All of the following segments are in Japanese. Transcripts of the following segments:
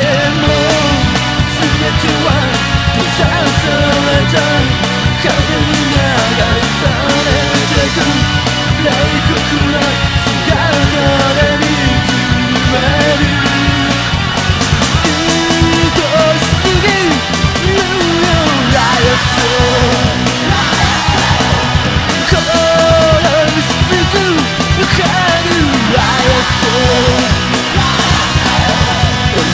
夜梦四野之外听山声而战看见你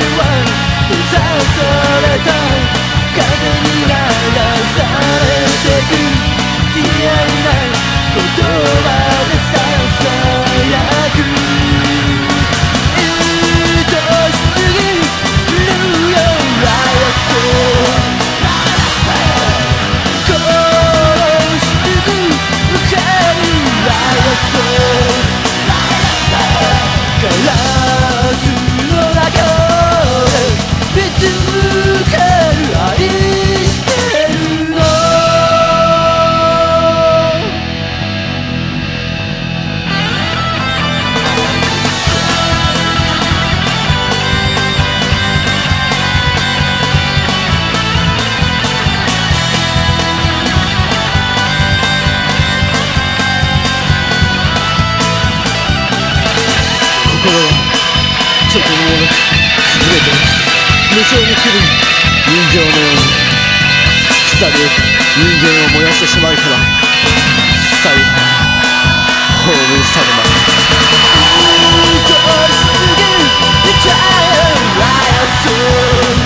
は閉ざされた。風にとてもなく崩れて無性に来る人形のように腐りゆく人間を燃やしてしまうから最後葬り去るまで。愛しすぎる Child Riot